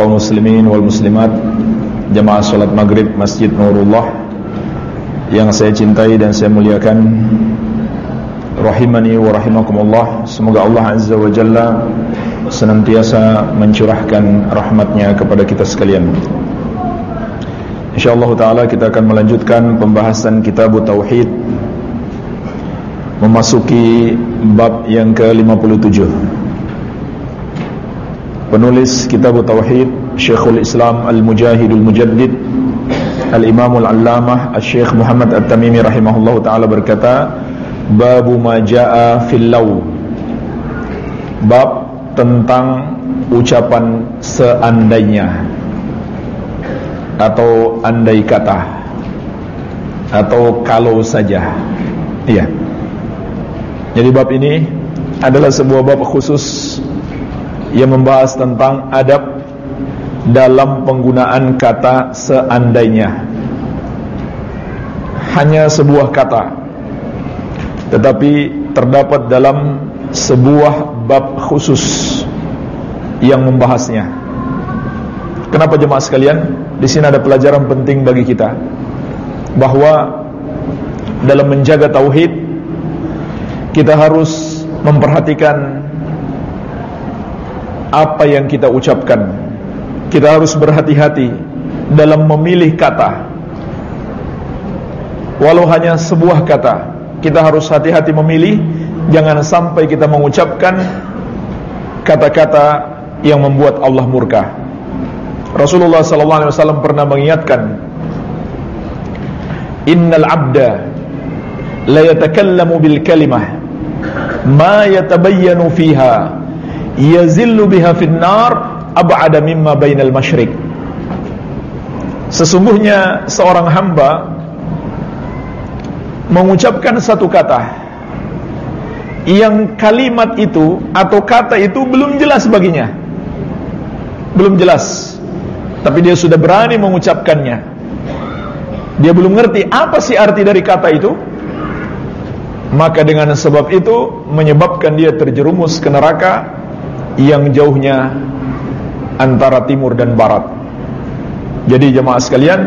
kaum muslimin wal muslimat jamaah salat maghrib Masjid Nurullah yang saya cintai dan saya muliakan. Rahimani wa rahimakumullah. Semoga Allah azza wa jalla senantiasa mencurahkan rahmatnya kepada kita sekalian. Insyaallah taala kita akan melanjutkan pembahasan kitab tauhid memasuki bab yang ke-57 penulis kitab tauhid Syekhul Islam Al-Mujahidul Mujaddid Al-Imam Al-Allamah Al-Syekh Muhammad At-Tamimi rahimahullah taala berkata babu ma jaa fil bab tentang ucapan seandainya atau andai kata atau kalau saja. Iya. Jadi bab ini adalah sebuah bab khusus yang membahas tentang adab dalam penggunaan kata seandainya. Hanya sebuah kata tetapi terdapat dalam sebuah bab khusus yang membahasnya. Kenapa jemaah sekalian? Di sini ada pelajaran penting bagi kita bahwa dalam menjaga tauhid kita harus memperhatikan apa yang kita ucapkan? Kita harus berhati-hati Dalam memilih kata. Walau hanya sebuah kata Kita harus hati-hati memilih. Jangan sampai kita mengucapkan Kata-kata Yang membuat Allah murka. Rasulullah SAW pernah mengingatkan Innal abda La yatakallamu bil kalimah Ma yatabayyanu fiha yazillu biha fin nar ab'ada mimma bainal masyriq Sesungguhnya seorang hamba mengucapkan satu kata yang kalimat itu atau kata itu belum jelas baginya. Belum jelas. Tapi dia sudah berani mengucapkannya. Dia belum ngerti apa sih arti dari kata itu. Maka dengan sebab itu menyebabkan dia terjerumus ke neraka yang jauhnya antara timur dan barat. Jadi jemaah sekalian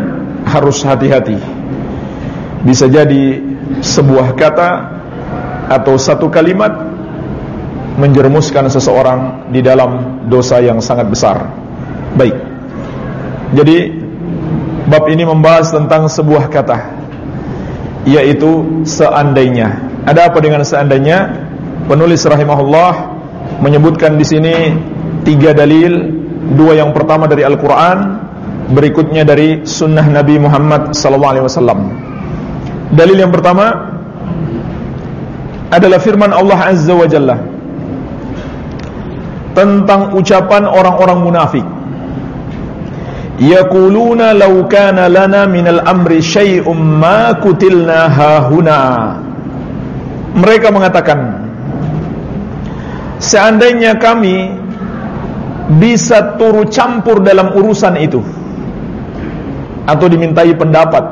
harus hati-hati. Bisa jadi sebuah kata atau satu kalimat menjerumuskan seseorang di dalam dosa yang sangat besar. Baik. Jadi bab ini membahas tentang sebuah kata yaitu seandainya. Ada apa dengan seandainya? Penulis rahimahullah menyebutkan di sini tiga dalil, dua yang pertama dari Al-Qur'an, berikutnya dari sunnah Nabi Muhammad SAW. Dalil yang pertama adalah firman Allah Azza wa Jalla tentang ucapan orang-orang munafik. Yaquluna law kana lana minal amri syai'um ma kutilna hahuna. Mereka mengatakan Seandainya kami bisa turut campur dalam urusan itu atau dimintai pendapat,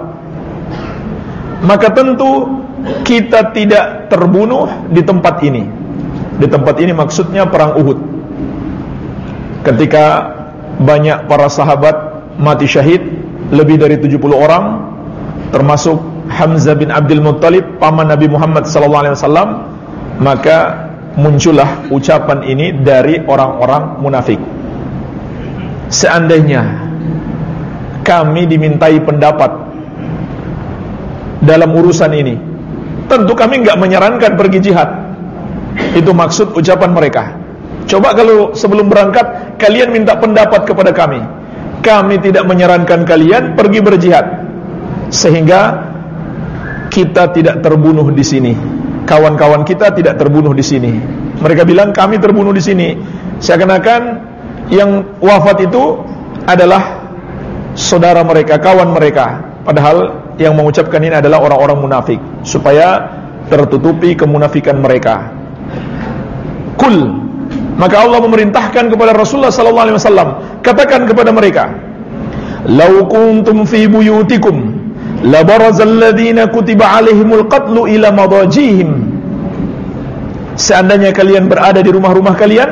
maka tentu kita tidak terbunuh di tempat ini. Di tempat ini maksudnya perang Uhud. Ketika banyak para sahabat mati syahid, lebih dari 70 orang, termasuk Hamzah bin Abdul Muttalib, paman Nabi Muhammad SAW, maka muncullah ucapan ini dari orang-orang munafik. Seandainya kami dimintai pendapat dalam urusan ini, tentu kami enggak menyarankan pergi jihad. Itu maksud ucapan mereka. Coba kalau sebelum berangkat kalian minta pendapat kepada kami. Kami tidak menyarankan kalian pergi berjihad. Sehingga kita tidak terbunuh di sini kawan-kawan kita tidak terbunuh di sini. Mereka bilang kami terbunuh di sini. Seakan-akan yang wafat itu adalah saudara mereka, kawan mereka. Padahal yang mengucapkan ini adalah orang-orang munafik supaya tertutupi kemunafikan mereka. Kul maka Allah memerintahkan kepada Rasulullah sallallahu alaihi wasallam, katakan kepada mereka, "Lau kuntum fi buyutikum la barazal ladzina kutiba alaihimul qatlu ila madajihim." Seandainya kalian berada di rumah-rumah kalian,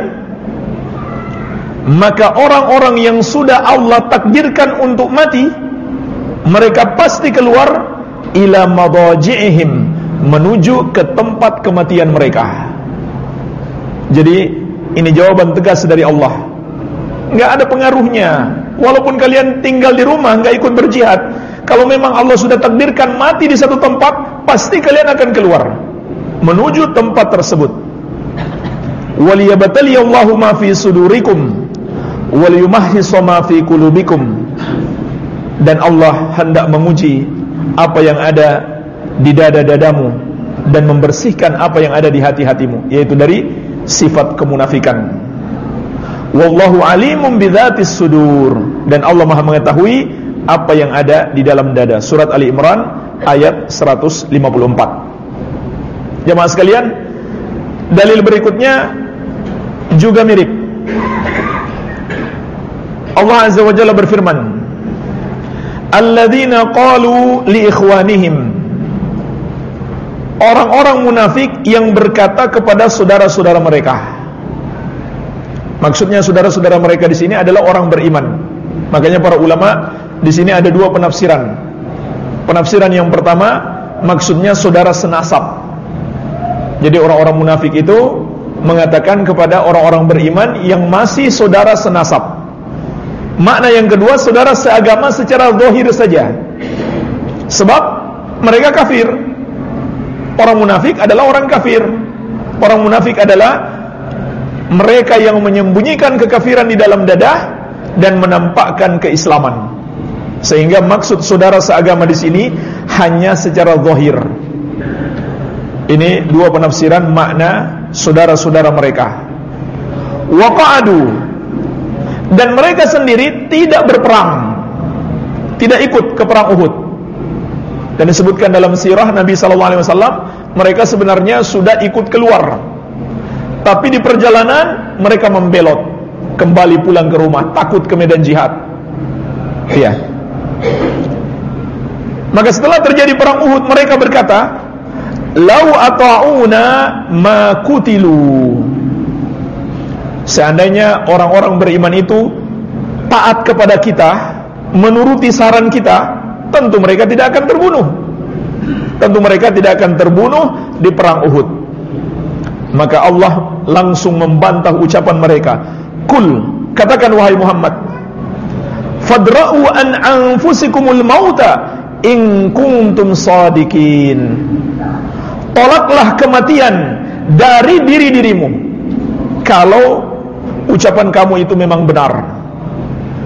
maka orang-orang yang sudah Allah takdirkan untuk mati, mereka pasti keluar ila madajihim menuju ke tempat kematian mereka. Jadi ini jawaban tegas dari Allah. Enggak ada pengaruhnya. Walaupun kalian tinggal di rumah enggak ikut berjihad, kalau memang Allah sudah takdirkan mati di satu tempat, pasti kalian akan keluar menuju tempat tersebut. Waliyabtaliyallahu ma fi sudurikum waliyumahhisa ma fi qulubikum. Dan Allah hendak menguji apa yang ada di dada-dadamu dan membersihkan apa yang ada di hati-hatimu, yaitu dari sifat kemunafikan. Wallahu alimun bidzatis sudur dan Allah Maha mengetahui apa yang ada di dalam dada. Surat Ali Imran ayat 154. Jemaah sekalian, dalil berikutnya juga mirip. Allah Azza wa Jalla berfirman, "Alladzina qalu li ikhwanihim" orang-orang munafik yang berkata kepada saudara-saudara mereka. Maksudnya saudara-saudara mereka di sini adalah orang beriman. Makanya para ulama di sini ada dua penafsiran. Penafsiran yang pertama maksudnya saudara senasab. Jadi orang-orang munafik itu mengatakan kepada orang-orang beriman yang masih saudara senasab. Makna yang kedua saudara seagama secara zahir saja. Sebab mereka kafir Orang munafik adalah orang kafir. Orang munafik adalah mereka yang menyembunyikan kekafiran di dalam dada dan menampakkan keislaman. Sehingga maksud saudara seagama di sini hanya secara zahir. Ini dua penafsiran makna saudara-saudara mereka. Waqa'adu dan mereka sendiri tidak berperang. Tidak ikut ke perang Uhud. Dan disebutkan dalam sirah Nabi sallallahu alaihi wasallam, mereka sebenarnya sudah ikut keluar. Tapi di perjalanan mereka membelot, kembali pulang ke rumah, takut ke medan jihad. Iya. Maka setelah terjadi perang Uhud, mereka berkata, "Lau ata'una ma kutilu." Seandainya orang-orang beriman itu taat kepada kita, menuruti saran kita, tentu mereka tidak akan terbunuh. Tentu mereka tidak akan terbunuh di perang Uhud. Maka Allah langsung membantah ucapan mereka. Kul, katakan wahai Muhammad, fadra'u an anfusikumul mauta in kuntum sadikin. Tolaklah kematian dari diri-dirimu kalau ucapan kamu itu memang benar.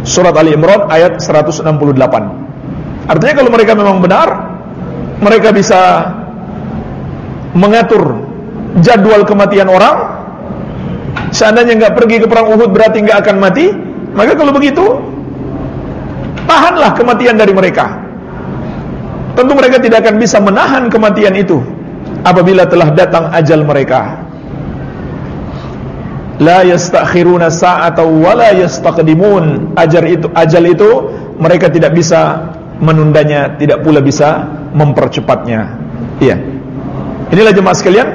Surat Ali Imran ayat 168. Artinya kalau mereka memang benar, mereka bisa mengatur jadwal kematian orang. Seandainya nggak pergi ke perang Uhud berarti nggak akan mati, maka kalau begitu tahanlah kematian dari mereka. Tentu mereka tidak akan bisa menahan kematian itu apabila telah datang ajal mereka. La yastakhiruna sa'atan wa la yastaqdimun. Ajal itu ajal itu mereka tidak bisa menundanya, tidak pula bisa mempercepatnya. Iya. Inilah jemaah sekalian,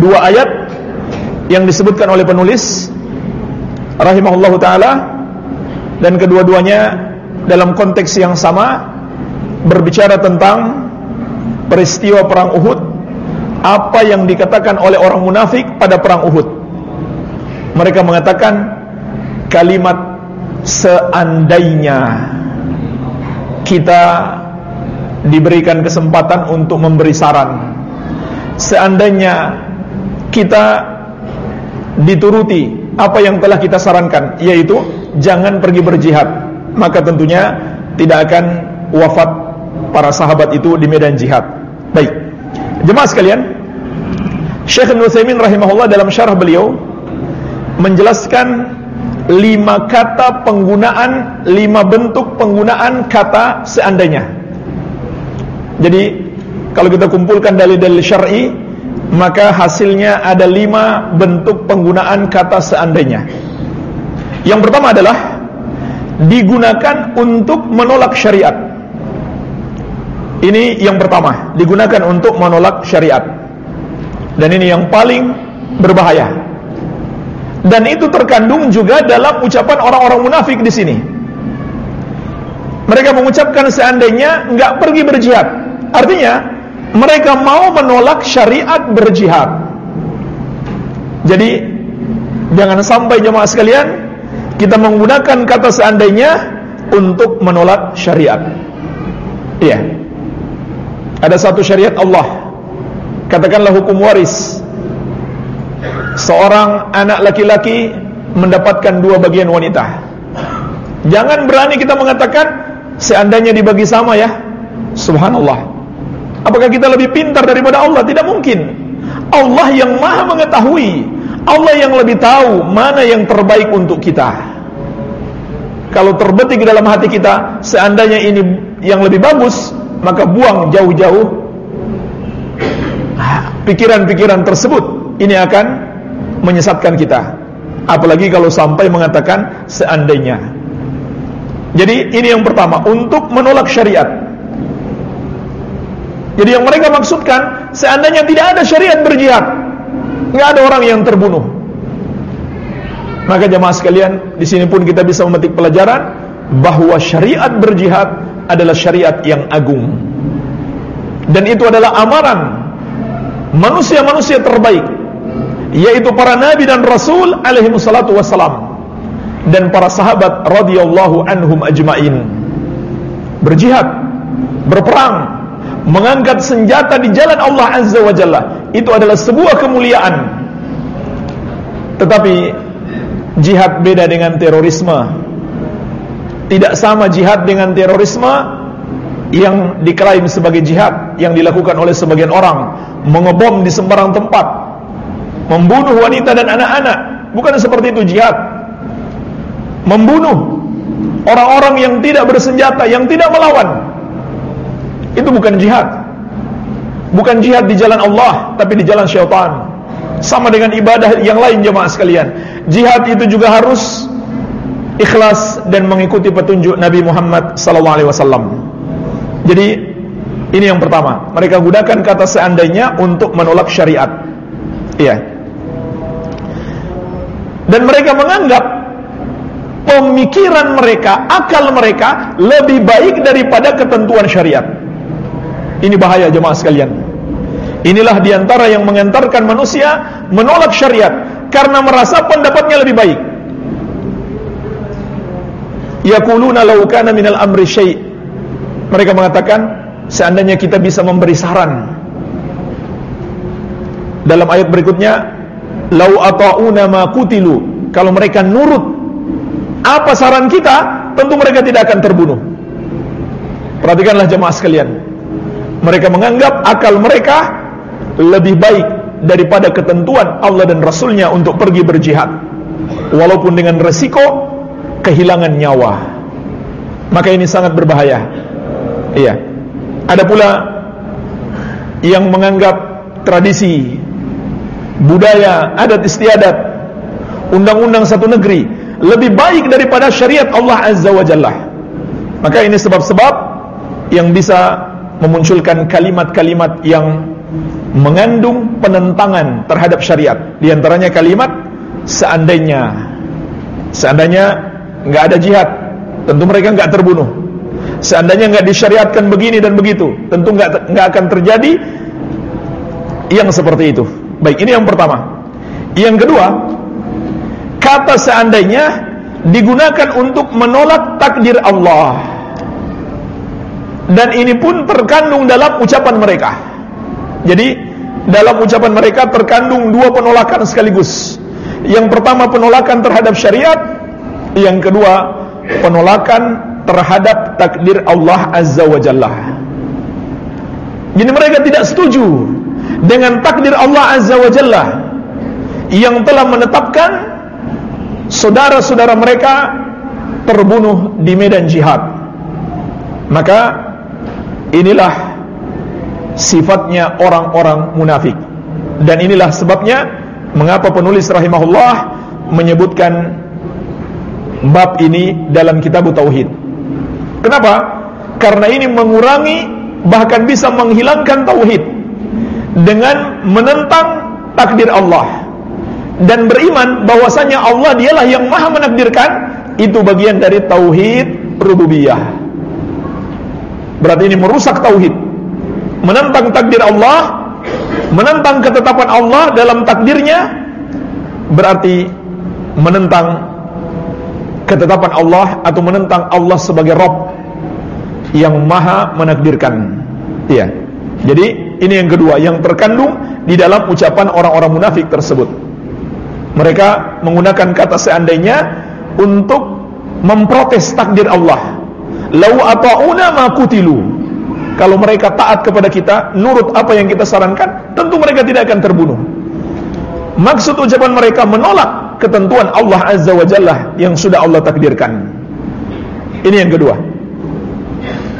dua ayat yang disebutkan oleh penulis rahimahullahu taala dan kedua-duanya dalam konteks yang sama berbicara tentang peristiwa perang Uhud apa yang dikatakan oleh orang munafik pada perang Uhud mereka mengatakan kalimat seandainya kita diberikan kesempatan untuk memberi saran. Seandainya kita dituruti apa yang telah kita sarankan, yaitu jangan pergi berjihad, maka tentunya tidak akan wafat para sahabat itu di medan jihad. Baik, jemaah sekalian, Syekh Ibn Utsaimin rahimahullah dalam syarah beliau menjelaskan lima kata penggunaan, lima bentuk penggunaan kata seandainya. Jadi kalau kita kumpulkan dalil-dalil syar'i, maka hasilnya ada lima bentuk penggunaan kata seandainya. Yang pertama adalah digunakan untuk menolak syariat. Ini yang pertama, digunakan untuk menolak syariat. Dan ini yang paling berbahaya. Dan itu terkandung juga dalam ucapan orang-orang munafik di sini. Mereka mengucapkan seandainya enggak pergi berjihad. Artinya mereka mau menolak syariat berjihad. Jadi jangan sampai jemaah sekalian kita menggunakan kata seandainya untuk menolak syariat. Iya. Ada satu syariat Allah. Katakanlah hukum waris seorang anak laki-laki mendapatkan dua bagian wanita. Jangan berani kita mengatakan seandainya dibagi sama ya. Subhanallah. Apakah kita lebih pintar daripada Allah? Tidak mungkin. Allah yang Maha mengetahui. Allah yang lebih tahu mana yang terbaik untuk kita. Kalau terbetik dalam hati kita, seandainya ini yang lebih bagus, maka buang jauh-jauh pikiran-pikiran tersebut. Ini akan menyesatkan kita. Apalagi kalau sampai mengatakan seandainya. Jadi ini yang pertama untuk menolak syariat. Jadi yang mereka maksudkan seandainya tidak ada syariat berjihad, nggak ada orang yang terbunuh. Maka jemaah sekalian, di sini pun kita bisa memetik pelajaran bahwa syariat berjihad adalah syariat yang agung. Dan itu adalah amaran manusia-manusia terbaik yaitu para nabi dan rasul alaihi wassalatu wassalam dan para sahabat radhiyallahu anhum ajmain. Berjihad berperang mengangkat senjata di jalan Allah azza wa jalla itu adalah sebuah kemuliaan. Tetapi jihad beda dengan terorisme tidak sama jihad dengan terorisme yang diklaim sebagai jihad yang dilakukan oleh sebagian orang mengebom di sembarang tempat membunuh wanita dan anak-anak. Bukan seperti itu jihad. Membunuh orang-orang yang tidak bersenjata yang tidak melawan. Itu bukan jihad. Bukan jihad di jalan Allah tapi di jalan syaitan. Sama dengan ibadah yang lain jemaah sekalian. Jihad itu juga harus ikhlas dan mengikuti petunjuk Nabi Muhammad wasallam jadi ini yang pertama mereka gunakan kata seandainya untuk menolak syariat iya dan mereka menganggap pemikiran mereka, akal mereka lebih baik daripada ketentuan syariat. Ini bahaya jemaah sekalian. Inilah di antara yang mengantarkan manusia menolak syariat karena merasa pendapatnya lebih baik. Yaquluna law minal amri syai' Mereka mengatakan seandainya kita bisa memberi saran. Dalam ayat berikutnya lau ata'una ma kutilu. Kalau mereka nurut apa saran kita? Tentu mereka tidak akan terbunuh. Perhatikanlah jemaah sekalian. Mereka menganggap akal mereka lebih baik daripada ketentuan Allah dan Rasulnya untuk pergi berjihad. Walaupun dengan resiko kehilangan nyawa maka ini sangat berbahaya iya ada pula yang menganggap tradisi budaya, adat istiadat, undang-undang satu negeri lebih baik daripada syariat Allah Azza wa Jalla. Maka ini sebab-sebab yang bisa memunculkan kalimat-kalimat yang mengandung penentangan terhadap syariat. Di antaranya kalimat seandainya seandainya enggak ada jihad, tentu mereka enggak terbunuh. Seandainya enggak disyariatkan begini dan begitu, tentu enggak enggak akan terjadi yang seperti itu. Baik, ini yang pertama. Yang kedua, kata seandainya digunakan untuk menolak takdir Allah. Dan ini pun terkandung dalam ucapan mereka. Jadi, dalam ucapan mereka terkandung dua penolakan sekaligus. Yang pertama penolakan terhadap syariat, yang kedua penolakan terhadap takdir Allah Azza wa Jalla. Jadi mereka tidak setuju dengan takdir Allah Azza wa Jalla yang telah menetapkan saudara-saudara mereka terbunuh di medan jihad. Maka inilah sifatnya orang-orang munafik. Dan inilah sebabnya mengapa penulis rahimahullah menyebutkan bab ini dalam kitab tauhid. Kenapa? Karena ini mengurangi bahkan bisa menghilangkan tauhid dengan menentang takdir Allah dan beriman bahwasanya Allah dialah yang maha menakdirkan itu bagian dari tauhid rububiyah berarti ini merusak tauhid menentang takdir Allah menentang ketetapan Allah dalam takdirnya berarti menentang ketetapan Allah atau menentang Allah sebagai Rob yang maha menakdirkan iya jadi ini yang kedua yang terkandung di dalam ucapan orang-orang munafik tersebut mereka menggunakan kata seandainya untuk memprotes takdir Allah. Lau ata'una ma kutilu. Kalau mereka taat kepada kita, nurut apa yang kita sarankan, tentu mereka tidak akan terbunuh. Maksud ucapan mereka menolak ketentuan Allah Azza wa Jalla yang sudah Allah takdirkan. Ini yang kedua.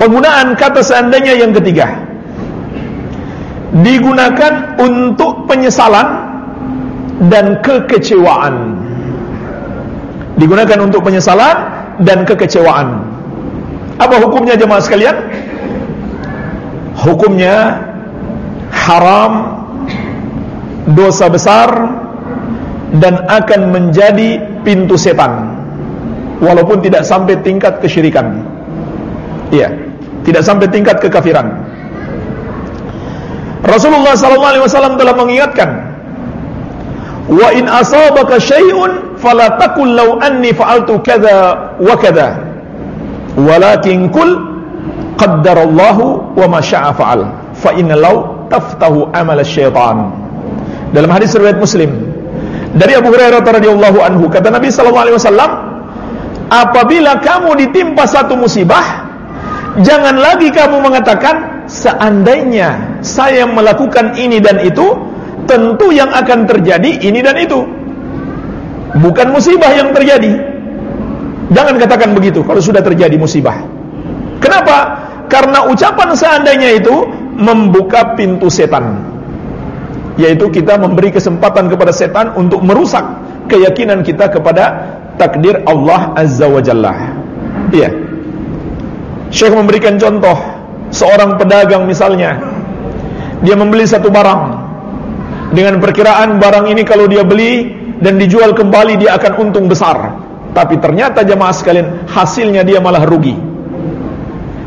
Penggunaan kata seandainya yang ketiga digunakan untuk penyesalan dan kekecewaan digunakan untuk penyesalan dan kekecewaan apa hukumnya jemaah sekalian hukumnya haram dosa besar dan akan menjadi pintu setan. Walaupun tidak sampai tingkat kesyirikan. Iya tidak sampai tingkat kekafiran. Rasulullah SAW telah mengingatkan wa in asabaka syai'un fala taqul law anni fa'altu kadza wa kadza walakin kul qaddarallahu wa ma syaa fa'al. Fa inna law taftahu amal syaitan. Dalam hadis riwayat Muslim dari Abu Hurairah radhiyallahu anhu kata Nabi sallallahu alaihi wasallam apabila kamu ditimpa satu musibah jangan lagi kamu mengatakan seandainya saya melakukan ini dan itu tentu yang akan terjadi ini dan itu. Bukan musibah yang terjadi. Jangan katakan begitu kalau sudah terjadi musibah. Kenapa? Karena ucapan seandainya itu membuka pintu setan. Yaitu kita memberi kesempatan kepada setan untuk merusak keyakinan kita kepada takdir Allah Azza wa Jalla. Iya. Syekh memberikan contoh seorang pedagang misalnya dia membeli satu barang dengan perkiraan barang ini kalau dia beli dan dijual kembali dia akan untung besar. Tapi ternyata jemaah sekalian hasilnya dia malah rugi.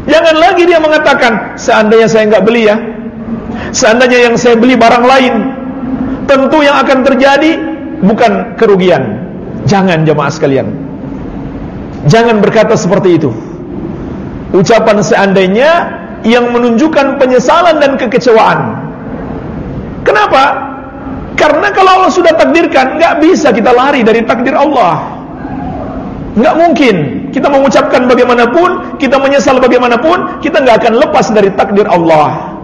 Jangan lagi dia mengatakan seandainya saya enggak beli ya. Seandainya yang saya beli barang lain, tentu yang akan terjadi bukan kerugian. Jangan jemaah sekalian. Jangan berkata seperti itu. Ucapan seandainya yang menunjukkan penyesalan dan kekecewaan. Kenapa? Karena kalau Allah sudah takdirkan, nggak bisa kita lari dari takdir Allah. Nggak mungkin. Kita mengucapkan bagaimanapun, kita menyesal bagaimanapun, kita nggak akan lepas dari takdir Allah.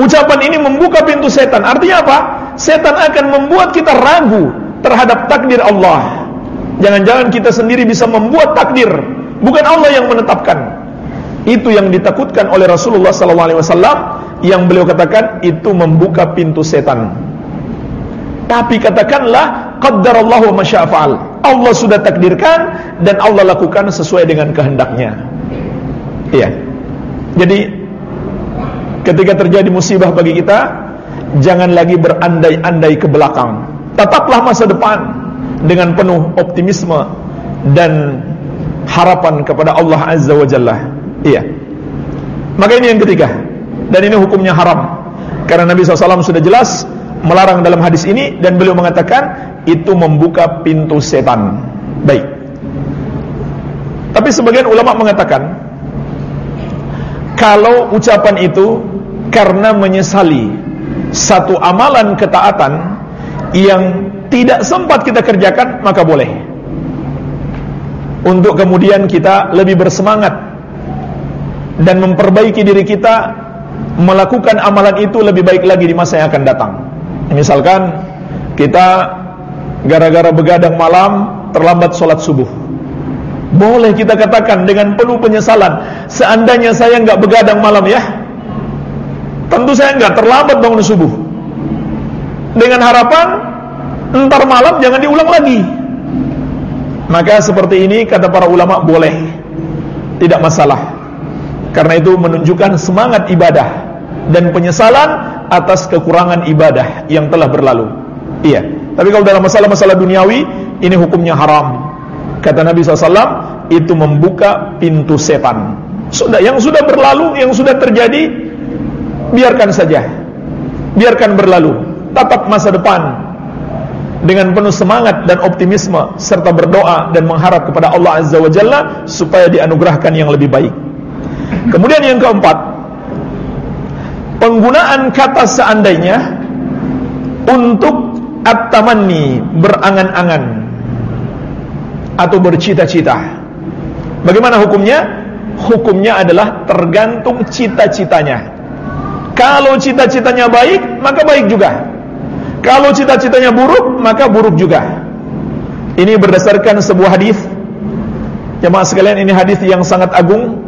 Ucapan ini membuka pintu setan. Artinya apa? Setan akan membuat kita ragu terhadap takdir Allah. Jangan-jangan kita sendiri bisa membuat takdir, bukan Allah yang menetapkan. Itu yang ditakutkan oleh Rasulullah SAW yang beliau katakan itu membuka pintu setan. Tapi katakanlah qaddarallahu masyafa'al. Allah sudah takdirkan dan Allah lakukan sesuai dengan kehendaknya. Iya. Jadi ketika terjadi musibah bagi kita, jangan lagi berandai-andai ke belakang. Tetaplah masa depan dengan penuh optimisme dan harapan kepada Allah Azza wa Jalla. Iya. Maka ini yang ketiga. Dan ini hukumnya haram. Karena Nabi SAW sudah jelas melarang dalam hadis ini dan beliau mengatakan itu membuka pintu setan. Baik. Tapi sebagian ulama mengatakan kalau ucapan itu karena menyesali satu amalan ketaatan yang tidak sempat kita kerjakan maka boleh. Untuk kemudian kita lebih bersemangat dan memperbaiki diri kita melakukan amalan itu lebih baik lagi di masa yang akan datang. Misalkan kita gara-gara begadang malam terlambat sholat subuh. Boleh kita katakan dengan penuh penyesalan, seandainya saya nggak begadang malam ya, tentu saya nggak terlambat bangun subuh. Dengan harapan entar malam jangan diulang lagi. Maka seperti ini kata para ulama boleh, tidak masalah. Karena itu menunjukkan semangat ibadah dan penyesalan atas kekurangan ibadah yang telah berlalu. Iya. Tapi kalau dalam masalah-masalah duniawi, ini hukumnya haram. Kata Nabi SAW, itu membuka pintu setan. Sudah, yang sudah berlalu, yang sudah terjadi, biarkan saja. Biarkan berlalu. Tatap masa depan dengan penuh semangat dan optimisme serta berdoa dan mengharap kepada Allah Azza wa Jalla supaya dianugerahkan yang lebih baik. Kemudian yang keempat, penggunaan kata seandainya untuk at-tamanni, berangan-angan atau bercita-cita. Bagaimana hukumnya? Hukumnya adalah tergantung cita-citanya. Kalau cita-citanya baik, maka baik juga. Kalau cita-citanya buruk, maka buruk juga. Ini berdasarkan sebuah hadis. Jemaah sekalian, ini hadis yang sangat agung.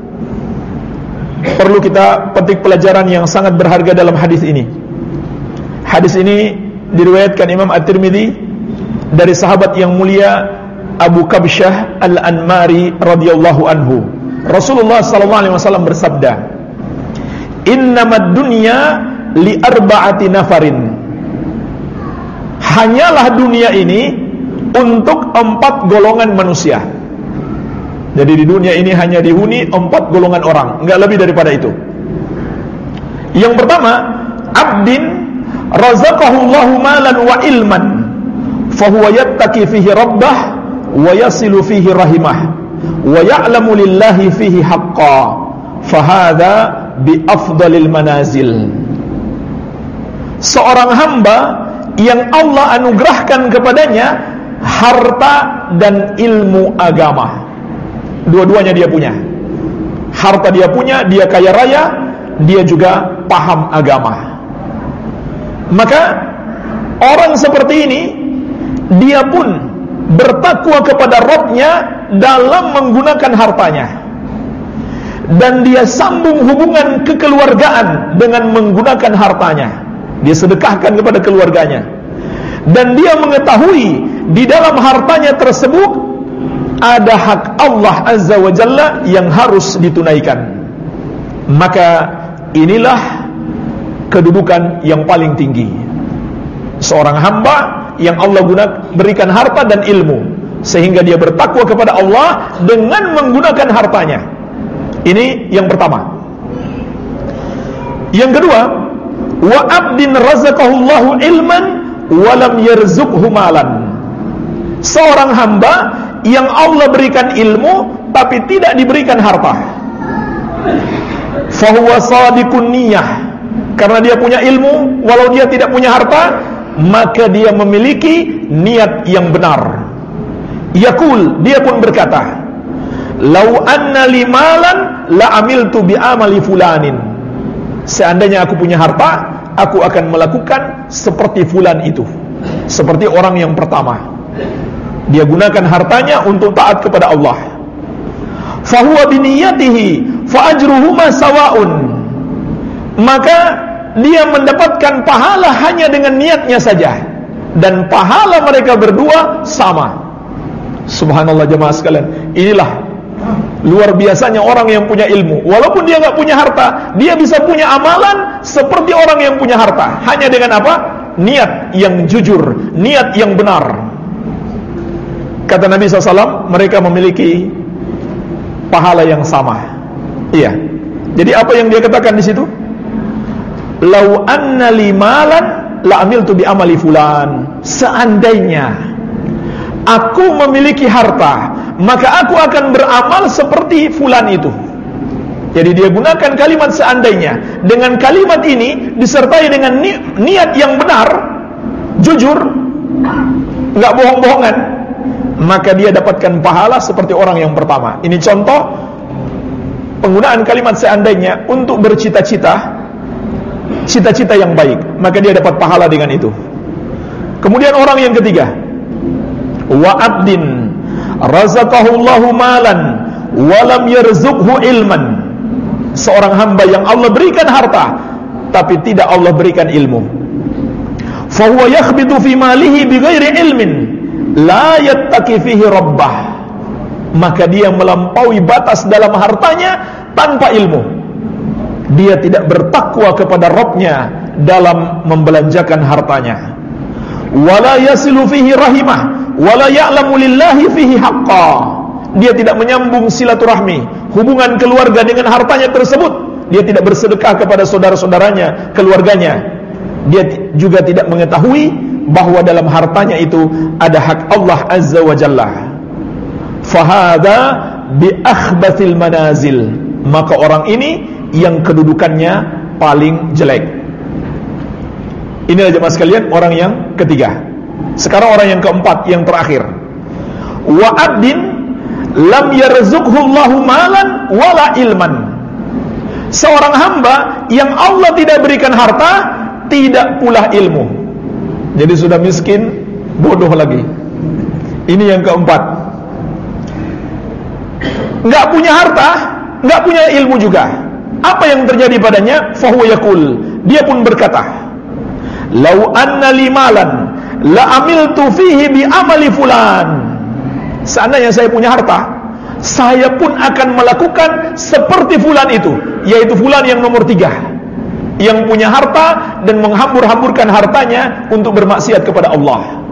Perlu kita petik pelajaran yang sangat berharga dalam hadis ini. Hadis ini diriwayatkan Imam At-Tirmidzi dari sahabat yang mulia Abu Kabsyah Al-Anmari radhiyallahu anhu. Rasulullah sallallahu alaihi wasallam bersabda, "Innamad dunya li arba'ati nafarin." Hanyalah dunia ini untuk empat golongan manusia. Jadi di dunia ini hanya dihuni empat golongan orang, enggak lebih daripada itu. Yang pertama, abdin razaqahu Allahu malan wa ilman, fahuwa yattaqi fihi rabbah wa yasilu fihi rahimah wa ya'lamu lillahi fihi haqqa fahada bi afdalil manazil. Seorang hamba yang Allah anugerahkan kepadanya harta dan ilmu agama. Dua-duanya dia punya. Harta dia punya dia kaya raya dia juga paham agama. Maka orang seperti ini dia pun bertakwa kepada Rabbnya dalam menggunakan hartanya dan dia sambung hubungan kekeluargaan dengan menggunakan hartanya. Dia sedekahkan kepada keluarganya. Dan dia mengetahui di dalam hartanya tersebut ada hak Allah Azza wa Jalla yang harus ditunaikan. Maka inilah kedudukan yang paling tinggi. Seorang hamba yang Allah guna, berikan harta dan ilmu. Sehingga dia bertakwa kepada Allah dengan menggunakan hartanya. Ini yang pertama. Yang kedua, wa abdin razaqahullahu ilman wa lam yarzuqhu malan. Seorang hamba yang Allah berikan ilmu tapi tidak diberikan harta. Fahuwa sadiqun. Karena dia punya ilmu walau dia tidak punya harta, maka dia memiliki niat yang benar. Yakul, dia pun berkata, "Lau anna limalan la amiltu bi amali fulanin." Seandainya aku punya harta, aku akan melakukan seperti fulan itu. Seperti orang yang pertama. Dia gunakan hartanya untuk taat kepada Allah. Fahuwa biniyatihi fa ajruhuma sawaun. Maka dia mendapatkan pahala hanya dengan niatnya saja dan pahala mereka berdua sama subhanallah jemaah sekalian inilah luar biasanya orang yang punya ilmu. Walaupun dia nggak punya harta dia bisa punya amalan seperti orang yang punya harta. Hanya dengan apa? Niat yang jujur niat yang benar. Kata Nabi SAW mereka memiliki pahala yang sama. Iya. Jadi apa yang dia katakan di situ? Lau anna li malan la amiltu bi amali fulan. Seandainya aku memiliki harta maka aku akan beramal seperti fulan itu. Jadi dia gunakan kalimat seandainya. Dengan kalimat ini disertai dengan ni niat yang benar jujur nggak bohong-bohongan maka dia dapatkan pahala seperti orang yang pertama. Ini contoh penggunaan kalimat seandainya untuk bercita-cita cita-cita yang baik, maka dia dapat pahala dengan itu. Kemudian orang yang ketiga, wa abdin razaqahullahu malan wa lam yarzuqhu ilman. Seorang hamba yang Allah berikan harta tapi tidak Allah berikan ilmu. Fa huwa yakhbitu fi malihi bighairi ilmin la yattaqi fihi rabbah. Maka dia melampaui batas dalam hartanya tanpa ilmu. Dia tidak bertakwa kepada Rabbnya dalam membelanjakan hartanya. Wala yasilu fihi rahimah wala ya'lamu lillahi fihi haqqa. Dia tidak menyambung silaturahmi hubungan keluarga dengan hartanya tersebut. Dia tidak bersedekah kepada saudara-saudaranya keluarganya. Dia juga tidak mengetahui bahwa dalam hartanya itu ada hak Allah azza wa jalla. Fahada bi akhbathil manazil. Maka orang ini yang kedudukannya paling jelek. Inilah jemaah sekalian orang yang ketiga sekarang orang yang keempat yang terakhir wa abdin lam yarzuqhu Allahu malan wala ilman. Seorang hamba yang Allah tidak berikan harta, tidak pula ilmu. Jadi sudah miskin, bodoh lagi. Ini yang keempat. Enggak punya harta, enggak punya ilmu juga. Apa yang terjadi padanya? Fahuwa yakul. Dia pun berkata, "Lau anna li malan la amiltu fihi bi amali fulan." Seandainya saya punya harta, saya pun akan melakukan seperti fulan itu, yaitu fulan yang nomor tiga, yang punya harta dan menghambur-hamburkan hartanya untuk bermaksiat kepada Allah.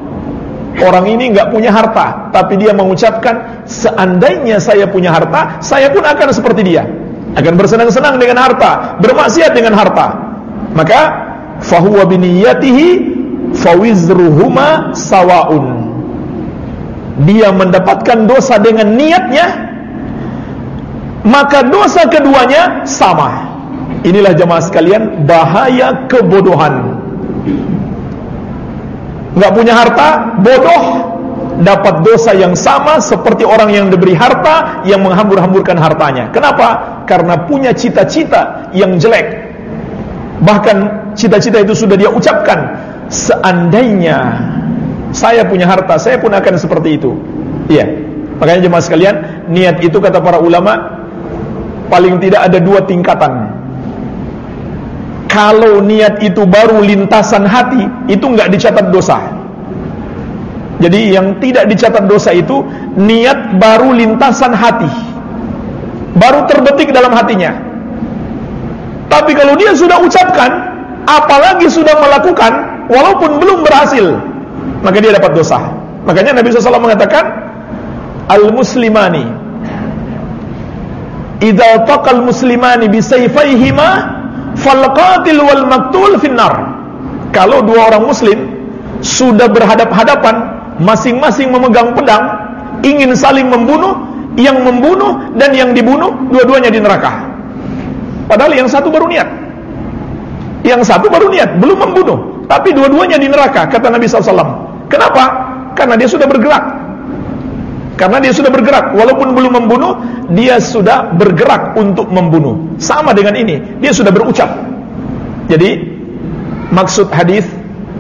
Orang ini nggak punya harta, tapi dia mengucapkan, seandainya saya punya harta, saya pun akan seperti dia, akan bersenang-senang dengan harta, bermaksiat dengan harta. Maka fahuwa biniyatihi fawizruhuma sawaun. Dia mendapatkan dosa dengan niatnya maka dosa keduanya sama. Inilah jemaah sekalian bahaya kebodohan. Nggak punya harta bodoh. Dapat dosa yang sama seperti orang yang diberi harta yang menghambur-hamburkan hartanya. Kenapa? karena punya cita-cita yang jelek. Bahkan cita-cita itu sudah dia ucapkan seandainya saya punya harta, saya pun akan seperti itu. Iya. Makanya jemaah sekalian, niat itu kata para ulama paling tidak ada dua tingkatan. Kalau niat itu baru lintasan hati, itu enggak dicatat dosa. Jadi yang tidak dicatat dosa itu niat baru lintasan hati. Baru terbetik dalam hatinya. Tapi kalau dia sudah ucapkan, apalagi sudah melakukan walaupun belum berhasil, maka dia dapat dosa. Makanya Nabi SAW mengatakan al-muslimani idza taqal muslimani bi sayfayhima fal qatil wal maqtul finnar. Kalau dua orang muslim sudah berhadap-hadapan masing-masing memegang pedang ingin saling membunuh, yang membunuh dan yang dibunuh dua-duanya di neraka. Padahal yang satu baru niat. Yang satu baru niat, belum membunuh, tapi dua-duanya di neraka kata Nabi SAW. Kenapa? Karena dia sudah bergerak. Karena dia sudah bergerak, walaupun belum membunuh, dia sudah bergerak untuk membunuh. Sama dengan ini, dia sudah berucap. Jadi, maksud hadis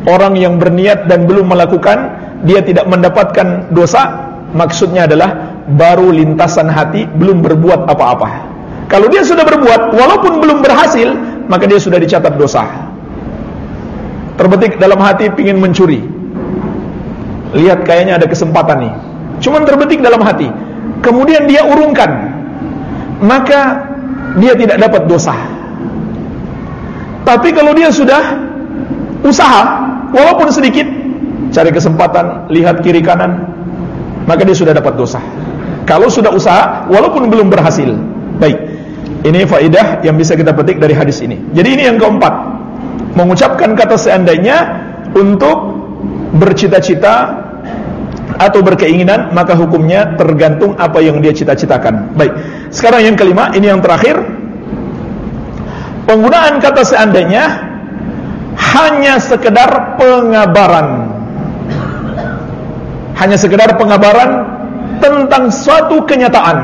orang yang berniat dan belum melakukan, dia tidak mendapatkan dosa. Maksudnya adalah baru lintasan hati, belum berbuat apa-apa. Kalau dia sudah berbuat, walaupun belum berhasil, maka dia sudah dicatat dosa. Terbetik dalam hati ingin mencuri, lihat kayaknya ada kesempatan nih. Cuman terbetik dalam hati. Kemudian dia urungkan. Maka dia tidak dapat dosa. Tapi kalau dia sudah usaha walaupun sedikit cari kesempatan, lihat kiri kanan, maka dia sudah dapat dosa. Kalau sudah usaha walaupun belum berhasil. Baik. Ini faidah yang bisa kita petik dari hadis ini. Jadi ini yang keempat. Mengucapkan kata seandainya untuk bercita-cita atau berkeinginan maka hukumnya tergantung apa yang dia cita-citakan. Baik. Sekarang yang kelima, ini yang terakhir. Penggunaan kata seandainya hanya sekedar pengabaran. Hanya sekedar pengabaran tentang suatu kenyataan.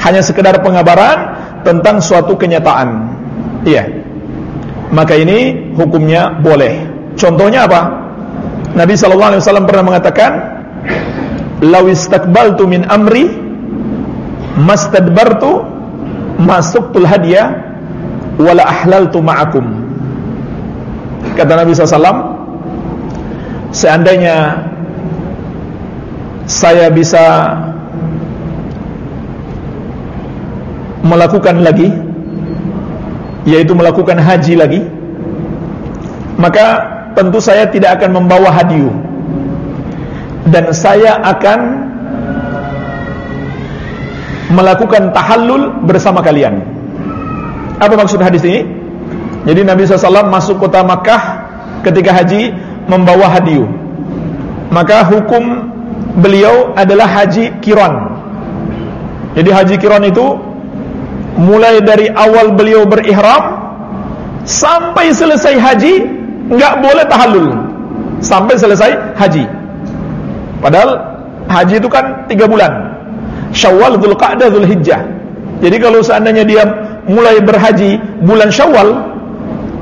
Hanya sekedar pengabaran tentang suatu kenyataan. Iya. Maka ini hukumnya boleh. Contohnya apa? Nabi sallallahu alaihi wasallam pernah mengatakan law istakbaltu min amri mastadbartu masuktul hadiah wala ahlaltu ma'akum kata Nabi SAW seandainya saya bisa melakukan lagi yaitu melakukan haji lagi maka tentu saya tidak akan membawa hadiah dan saya akan melakukan tahallul bersama kalian. Apa maksud hadis ini? Jadi Nabi SAW masuk kota Makkah ketika haji membawa hadiu. Maka hukum beliau adalah haji kiron. Jadi haji kiron itu mulai dari awal beliau berihram sampai selesai haji nggak boleh tahallul sampai selesai haji. Padahal haji itu kan tiga bulan. Syawal, Dzulqa'dah, Dzulhijjah. Jadi kalau seandainya dia mulai berhaji bulan Syawal,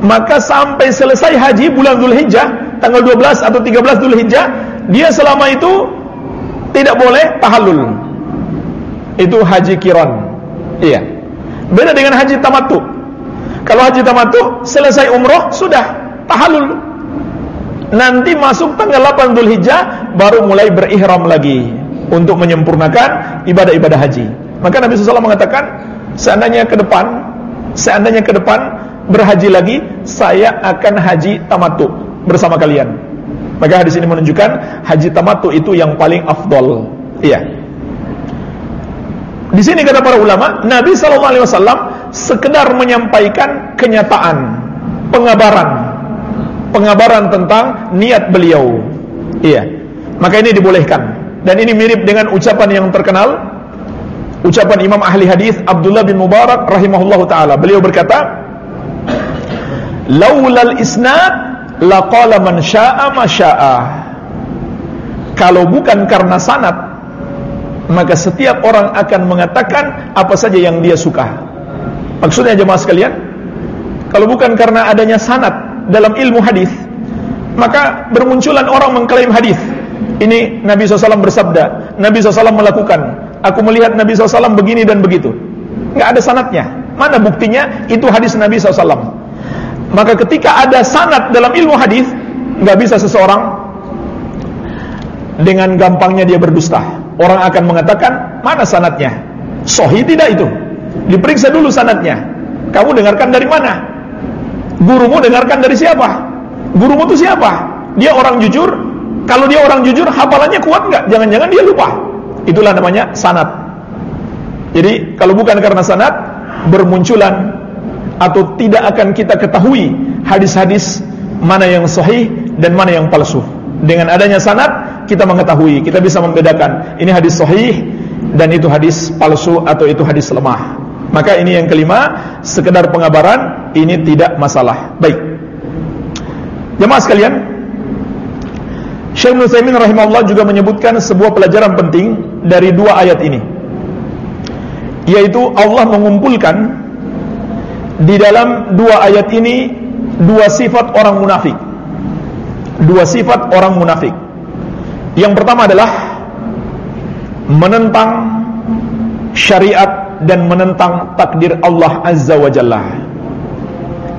maka sampai selesai haji bulan Dzulhijjah, tanggal 12 atau 13 Dzulhijjah, dia selama itu tidak boleh tahallul. Itu haji kiron. Iya. Beda dengan haji tamattu. Kalau haji tamattu selesai umroh sudah tahallul nanti masuk tanggal 8 Dhul Hijjah baru mulai berihram lagi untuk menyempurnakan ibadah-ibadah haji. Maka Nabi SAW mengatakan, seandainya ke depan, seandainya ke depan berhaji lagi, saya akan haji tamatu bersama kalian. Maka hadis ini menunjukkan haji tamatu itu yang paling afdol. Iya. Di sini kata para ulama, Nabi SAW sekedar menyampaikan kenyataan, pengabaran pengabaran tentang niat beliau. Iya. Maka ini dibolehkan. Dan ini mirip dengan ucapan yang terkenal ucapan Imam ahli hadis Abdullah bin Mubarak rahimahullahu taala. Beliau berkata, "Laulal isnad laqala man syaa'a ma syaa'a." Kalau bukan karena sanad, maka setiap orang akan mengatakan apa saja yang dia suka. Maksudnya jemaah sekalian, kalau bukan karena adanya sanad, dalam ilmu hadis maka bermunculan orang mengklaim hadis. Ini Nabi SAW bersabda Nabi SAW melakukan. Aku melihat Nabi SAW begini dan begitu. Nggak ada sanatnya mana buktinya? Itu hadis Nabi SAW maka ketika ada sanat dalam ilmu hadis nggak bisa seseorang dengan gampangnya dia berdusta orang akan mengatakan mana sanatnya sohi tidak itu diperiksa dulu sanatnya kamu dengarkan dari mana Gurumu dengarkan dari siapa? Gurumu itu siapa? Dia orang jujur. Kalau dia orang jujur, hafalannya kuat nggak? Jangan-jangan dia lupa. Itulah namanya sanat. Jadi kalau bukan karena sanat, bermunculan atau tidak akan kita ketahui hadis-hadis mana yang sahih dan mana yang palsu. Dengan adanya sanat, kita mengetahui, kita bisa membedakan ini hadis sahih dan itu hadis palsu atau itu hadis lemah. Maka ini yang kelima, sekedar pengabaran ini tidak masalah. Baik. Jemaah sekalian, Syekh Nusaimin rahimahullah juga menyebutkan sebuah pelajaran penting dari dua ayat ini. Yaitu Allah mengumpulkan di dalam dua ayat ini dua sifat orang munafik. Dua sifat orang munafik. Yang pertama adalah menentang syariat dan menentang takdir Allah Azza wa Jalla.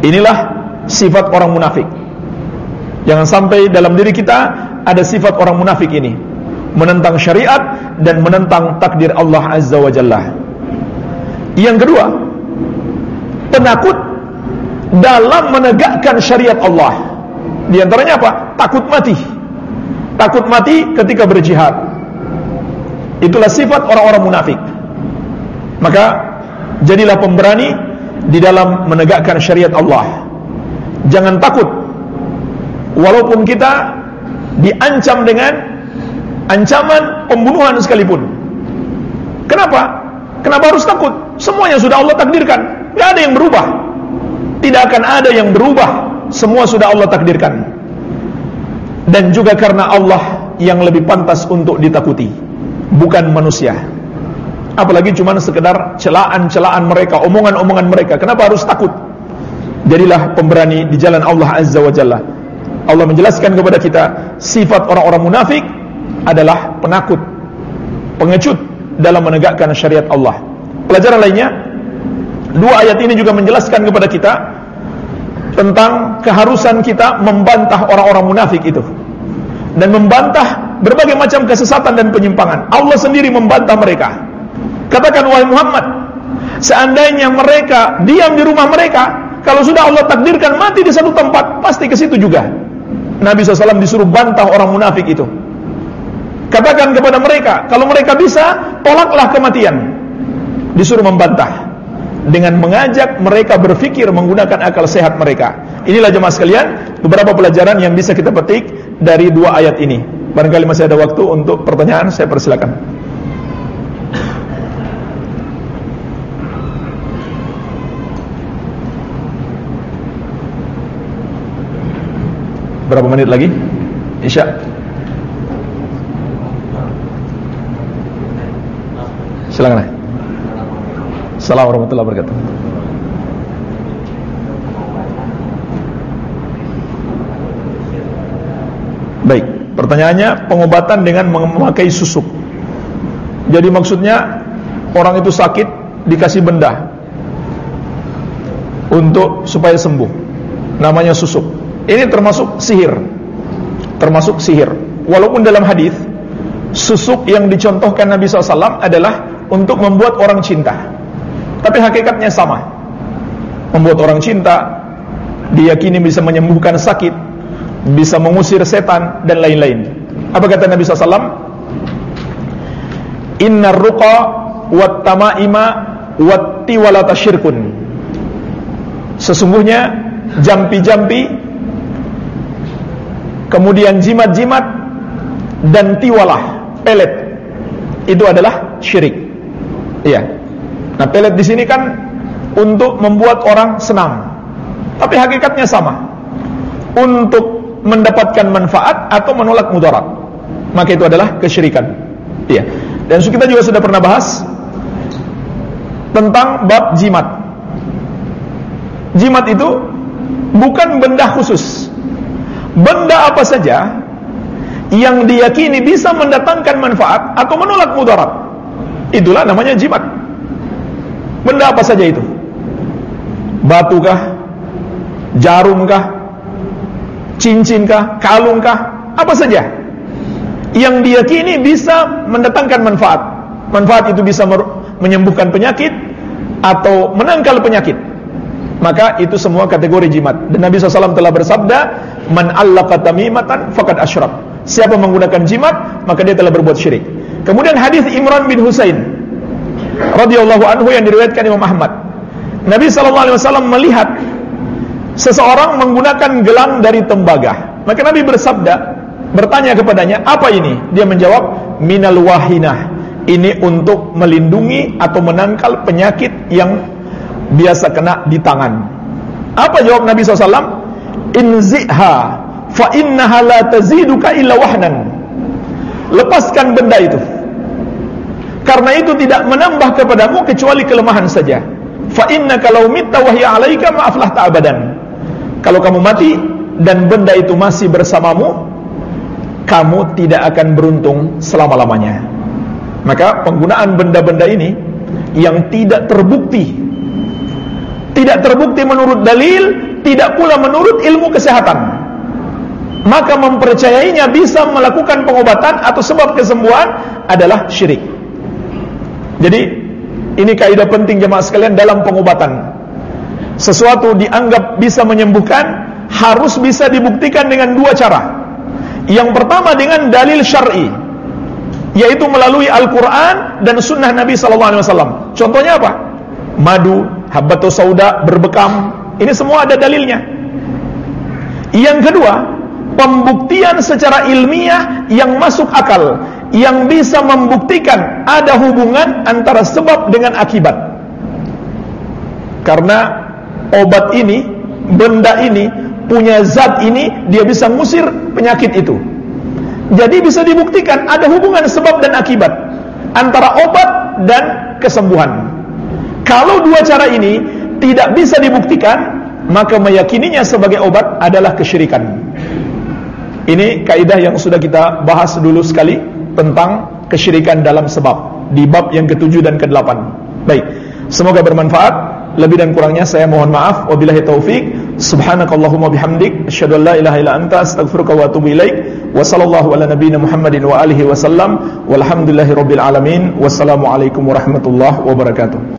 Inilah sifat orang munafik. Jangan sampai dalam diri kita ada sifat orang munafik ini. Menentang syariat dan menentang takdir Allah Azza wa Jalla. Yang kedua, penakut dalam menegakkan syariat Allah. Di antaranya apa? Takut mati. Takut mati ketika berjihad. Itulah sifat orang-orang munafik. Maka jadilah pemberani di dalam menegakkan syariat Allah. Jangan takut walaupun kita diancam dengan ancaman pembunuhan sekalipun. Kenapa? Kenapa harus takut? Semuanya sudah Allah takdirkan. Tidak ada yang berubah. Tidak akan ada yang berubah. Semua sudah Allah takdirkan. Dan juga karena Allah yang lebih pantas untuk ditakuti, bukan manusia apalagi cuma sekedar celaan-celaan mereka, omongan-omongan mereka. Kenapa harus takut? Jadilah pemberani di jalan Allah Azza wa Jalla. Allah menjelaskan kepada kita sifat orang-orang munafik adalah penakut pengecut dalam menegakkan syariat Allah. Pelajaran lainnya, dua ayat ini juga menjelaskan kepada kita tentang keharusan kita membantah orang-orang munafik itu dan membantah berbagai macam kesesatan dan penyimpangan. Allah sendiri membantah mereka. Katakan wahai Muhammad, seandainya mereka diam di rumah mereka, kalau sudah Allah takdirkan mati di satu tempat, pasti ke situ juga. Nabi SAW disuruh bantah orang munafik itu. Katakan kepada mereka, kalau mereka bisa, tolaklah kematian. Disuruh membantah dengan mengajak mereka berfikir menggunakan akal sehat mereka. Inilah jemaah sekalian beberapa pelajaran yang bisa kita petik dari dua ayat ini. Barangkali masih ada waktu untuk pertanyaan, saya persilakan. Berapa menit lagi? Isya. Silakan. Assalamualaikum warahmatullahi wabarakatuh. Baik, pertanyaannya pengobatan dengan memakai susuk. Jadi maksudnya orang itu sakit dikasih benda untuk supaya sembuh. Namanya susuk. Ini termasuk sihir. Termasuk sihir. Walaupun dalam hadis susuk yang dicontohkan Nabi SAW adalah untuk membuat orang cinta. Tapi hakikatnya sama. Membuat orang cinta, diyakini bisa menyembuhkan sakit, bisa mengusir setan dan lain-lain. Apa kata Nabi SAW? Inna ruqa wat tamaima wat tiwalata syirkun. Sesungguhnya jampi-jampi kemudian jimat-jimat dan tiwalah pelet itu adalah syirik. Iya. Nah, pelet di sini kan untuk membuat orang senang. Tapi hakikatnya sama. Untuk mendapatkan manfaat atau menolak mudarat. Maka itu adalah kesyirikan. Iya. Dan kita juga sudah pernah bahas tentang bab jimat. Jimat itu bukan benda khusus. Benda apa saja yang diyakini bisa mendatangkan manfaat atau menolak mudarat Itulah namanya jimat. Benda apa saja itu? Batukah? Jarumkah? Cincinkah? Kalungkah? Apa saja? Yang diyakini bisa mendatangkan manfaat. Manfaat itu bisa menyembuhkan penyakit atau menangkal penyakit. Maka itu semua kategori jimat. Dan Nabi SAW telah bersabda, "Man tamimatan faqad asyrak." Siapa menggunakan jimat, maka dia telah berbuat syirik. Kemudian hadis Imran bin Husain radhiyallahu anhu yang diriwayatkan Imam Ahmad. Nabi sallallahu alaihi wasallam melihat seseorang menggunakan gelang dari tembaga. Maka Nabi bersabda, bertanya kepadanya, "Apa ini?" Dia menjawab, "Minal wahinah." Ini untuk melindungi atau menangkal penyakit yang biasa kena di tangan. Apa jawab Nabi SAW? Inziha fa innaha la taziduka illa wahnan lepaskan benda itu karena itu tidak menambah kepadamu kecuali kelemahan saja fa inna kalau mitta wahya alaika maaflah ta'abadan kalau kamu mati dan benda itu masih bersamamu kamu tidak akan beruntung selama-lamanya maka penggunaan benda-benda ini yang tidak terbukti tidak terbukti menurut dalil tidak pula menurut ilmu kesehatan maka mempercayainya bisa melakukan pengobatan atau sebab kesembuhan adalah syirik. Jadi ini kaidah penting jemaah sekalian dalam pengobatan. Sesuatu dianggap bisa menyembuhkan harus bisa dibuktikan dengan dua cara. Yang pertama dengan dalil syar'i, yaitu melalui Al-Qur'an dan sunnah Nabi sallallahu alaihi wasallam. Contohnya apa? Madu, habbatus sauda, berbekam, ini semua ada dalilnya. Yang kedua, pembuktian secara ilmiah yang masuk akal yang bisa membuktikan ada hubungan antara sebab dengan akibat karena obat ini benda ini punya zat ini dia bisa ngusir penyakit itu jadi bisa dibuktikan ada hubungan sebab dan akibat antara obat dan kesembuhan kalau dua cara ini tidak bisa dibuktikan maka meyakininya sebagai obat adalah kesyirikan ini kaidah yang sudah kita bahas dulu sekali tentang kesyirikan dalam sebab di bab yang ketujuh dan kedelapan. Baik, semoga bermanfaat. Lebih dan kurangnya saya mohon maaf. Wabillahi taufik. Subhanakallahumma bihamdik. Asyhadu an la ilaha illa anta astaghfiruka wa atubu ilaik. Wa sallallahu ala nabiyyina Muhammadin wa alihi wasallam. Walhamdulillahi rabbil alamin. Wassalamualaikum warahmatullahi wabarakatuh.